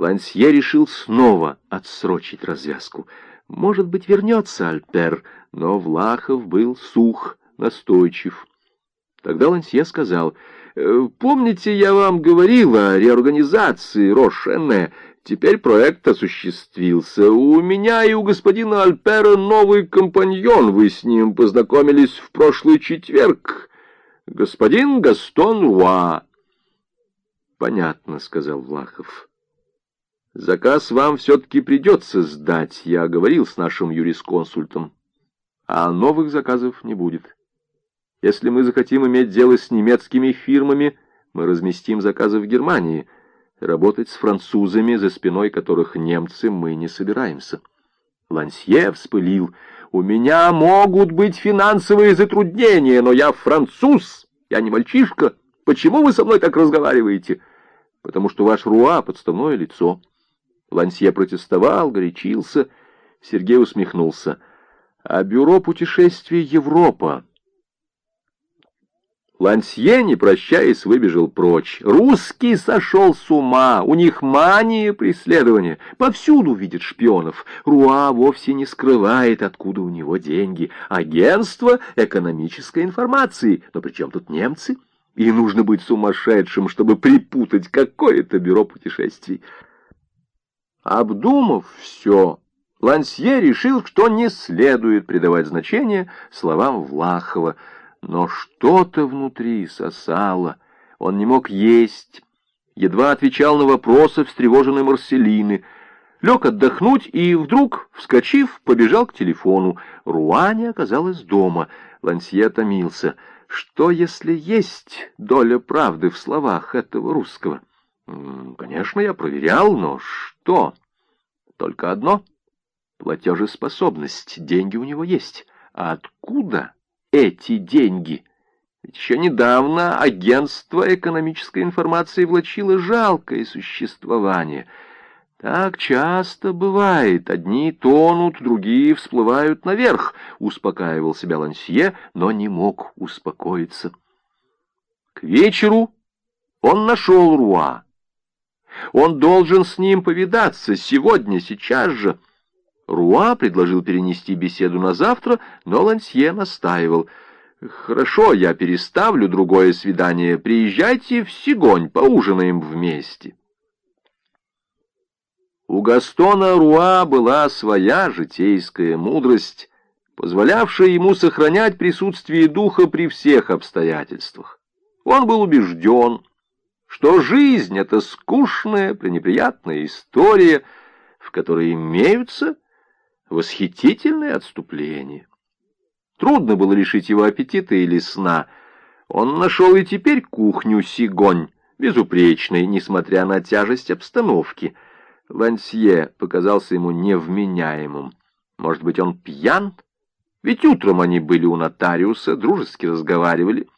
Лансье решил снова отсрочить развязку. Может быть, вернется Альпер, но Влахов был сух, настойчив. Тогда Лансье сказал, «Э, «Помните, я вам говорил о реорганизации Рошене? Теперь проект осуществился. У меня и у господина Альпера новый компаньон. Вы с ним познакомились в прошлый четверг. Господин Гастон Руа». «Понятно», — сказал Влахов. «Заказ вам все-таки придется сдать. Я говорил с нашим юрисконсультом. А новых заказов не будет». Если мы захотим иметь дело с немецкими фирмами, мы разместим заказы в Германии. Работать с французами, за спиной которых немцы, мы не собираемся. Лансье вспылил. «У меня могут быть финансовые затруднения, но я француз, я не мальчишка. Почему вы со мной так разговариваете?» «Потому что ваш Руа — подставное лицо». Лансье протестовал, горячился. Сергей усмехнулся. «А бюро путешествий Европа?» Лансье, не прощаясь, выбежал прочь. Русский сошел с ума, у них мания преследования. Повсюду видит шпионов. Руа вовсе не скрывает, откуда у него деньги. Агентство экономической информации. Но при чем тут немцы? И нужно быть сумасшедшим, чтобы припутать какое-то бюро путешествий. Обдумав все, Лансье решил, что не следует придавать значение словам Влахова — но что-то внутри сосало. Он не мог есть, едва отвечал на вопросы встревоженной Марселины. Лег отдохнуть и вдруг, вскочив, побежал к телефону. Руаня оказалась дома. Лансье томился. Что, если есть доля правды в словах этого русского? Конечно, я проверял, но что? Только одно — платежеспособность. Деньги у него есть. А откуда? эти деньги? Ведь еще недавно агентство экономической информации влачило жалкое существование. Так часто бывает. Одни тонут, другие всплывают наверх, успокаивал себя Лансье, но не мог успокоиться. К вечеру он нашел Руа. Он должен с ним повидаться сегодня, сейчас же. Руа предложил перенести беседу на завтра, но Лансье настаивал. «Хорошо, я переставлю другое свидание. Приезжайте в Сигонь, поужинаем вместе». У Гастона Руа была своя житейская мудрость, позволявшая ему сохранять присутствие духа при всех обстоятельствах. Он был убежден, что жизнь — это скучная, пренеприятная история, в которой имеются Восхитительное отступление. Трудно было лишить его аппетита или сна. Он нашел и теперь кухню Сигонь, безупречной, несмотря на тяжесть обстановки. Лансье показался ему невменяемым. Может быть, он пьян? Ведь утром они были у нотариуса, дружески разговаривали.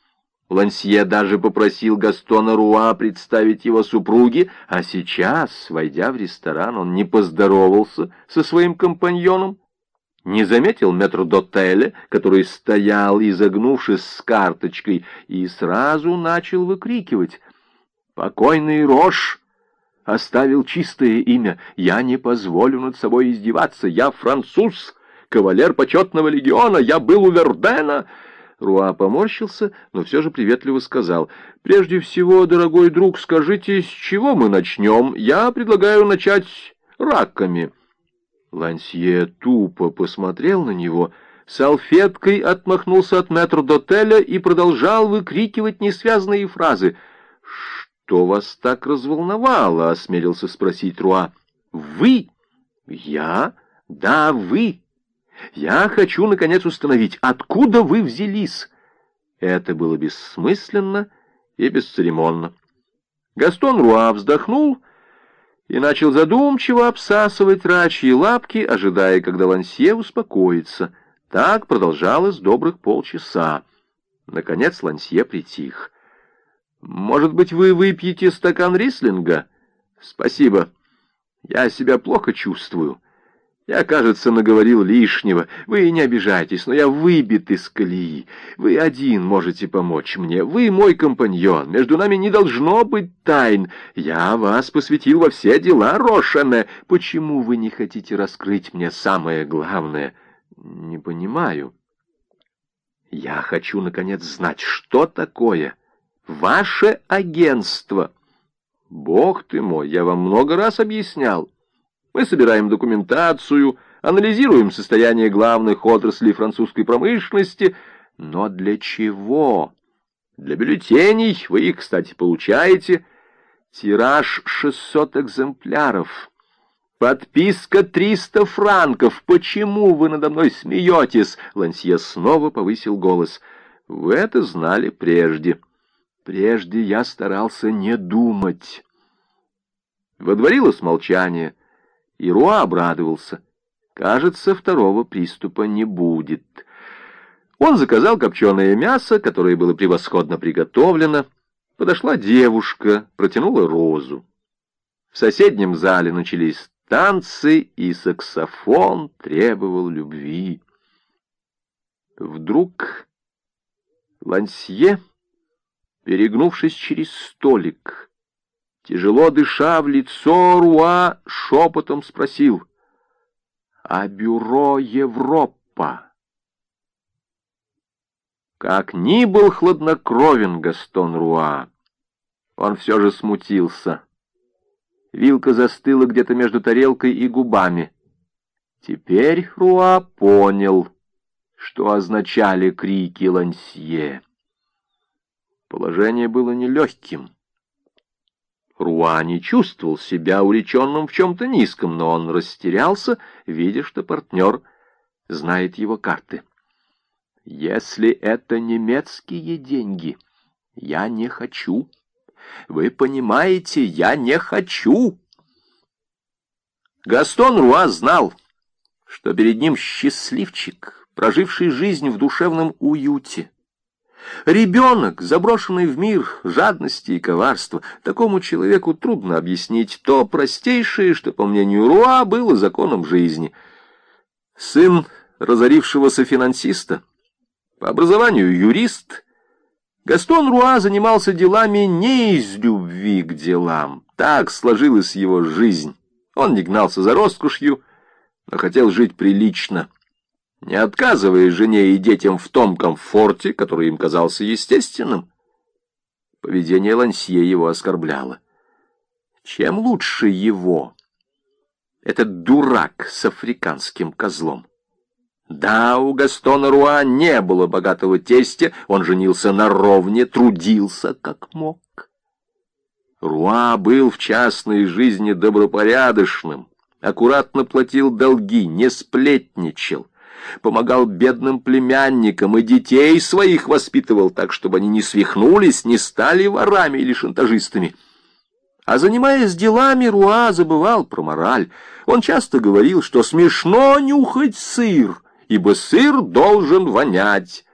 Лансье даже попросил Гастона Руа представить его супруге, а сейчас, войдя в ресторан, он не поздоровался со своим компаньоном, не заметил метрдотеля, который стоял, изогнувшись с карточкой, и сразу начал выкрикивать «Покойный Рош!» Оставил чистое имя. Я не позволю над собой издеваться. Я француз, кавалер почетного легиона. Я был у Вердена. Руа поморщился, но все же приветливо сказал. «Прежде всего, дорогой друг, скажите, с чего мы начнем? Я предлагаю начать раками». Лансье тупо посмотрел на него, салфеткой отмахнулся от метрдотеля и продолжал выкрикивать несвязные фразы. «Что вас так разволновало?» — осмелился спросить Руа. «Вы? Я? Да, вы!» Я хочу, наконец, установить, откуда вы взялись. Это было бессмысленно и бесцеремонно. Гастон Руа вздохнул и начал задумчиво обсасывать рачьи лапки, ожидая, когда Лансье успокоится. Так продолжалось добрых полчаса. Наконец Лансье притих. «Может быть, вы выпьете стакан рислинга?» «Спасибо. Я себя плохо чувствую». Я, кажется, наговорил лишнего. Вы не обижайтесь, но я выбит из колеи. Вы один можете помочь мне. Вы мой компаньон. Между нами не должно быть тайн. Я вас посвятил во все дела, Рошане. Почему вы не хотите раскрыть мне самое главное? Не понимаю. Я хочу, наконец, знать, что такое ваше агентство. Бог ты мой, я вам много раз объяснял. Мы собираем документацию, анализируем состояние главных отраслей французской промышленности. Но для чего? Для бюллетеней, вы их, кстати, получаете. Тираж 600 экземпляров. Подписка 300 франков. Почему вы надо мной смеетесь? Лансье снова повысил голос. Вы это знали прежде. Прежде я старался не думать. Водворилось молчание. И Руа обрадовался. Кажется, второго приступа не будет. Он заказал копченое мясо, которое было превосходно приготовлено. Подошла девушка, протянула розу. В соседнем зале начались танцы, и саксофон требовал любви. Вдруг Лансье, перегнувшись через столик, Тяжело дыша в лицо, Руа шепотом спросил, «А бюро Европа?» Как ни был хладнокровен Гастон Руа, он все же смутился. Вилка застыла где-то между тарелкой и губами. Теперь Руа понял, что означали крики Лансье. Положение было нелегким. Руа не чувствовал себя увлеченным в чем-то низком, но он растерялся, видя, что партнер знает его карты. «Если это немецкие деньги, я не хочу. Вы понимаете, я не хочу!» Гастон Руа знал, что перед ним счастливчик, проживший жизнь в душевном уюте, Ребенок, заброшенный в мир жадности и коварства, такому человеку трудно объяснить то простейшее, что, по мнению Руа, было законом жизни. Сын разорившегося финансиста, по образованию юрист, Гастон Руа занимался делами не из любви к делам. Так сложилась его жизнь. Он не гнался за роскошью, но хотел жить прилично не отказывая жене и детям в том комфорте, который им казался естественным. Поведение Лансье его оскорбляло. Чем лучше его, этот дурак с африканским козлом? Да, у Гастона Руа не было богатого тестя, он женился на ровне, трудился как мог. Руа был в частной жизни добропорядочным, аккуратно платил долги, не сплетничал, помогал бедным племянникам и детей своих воспитывал так, чтобы они не свихнулись, не стали ворами или шантажистами. А занимаясь делами, Руа забывал про мораль. Он часто говорил, что смешно нюхать сыр, ибо сыр должен вонять.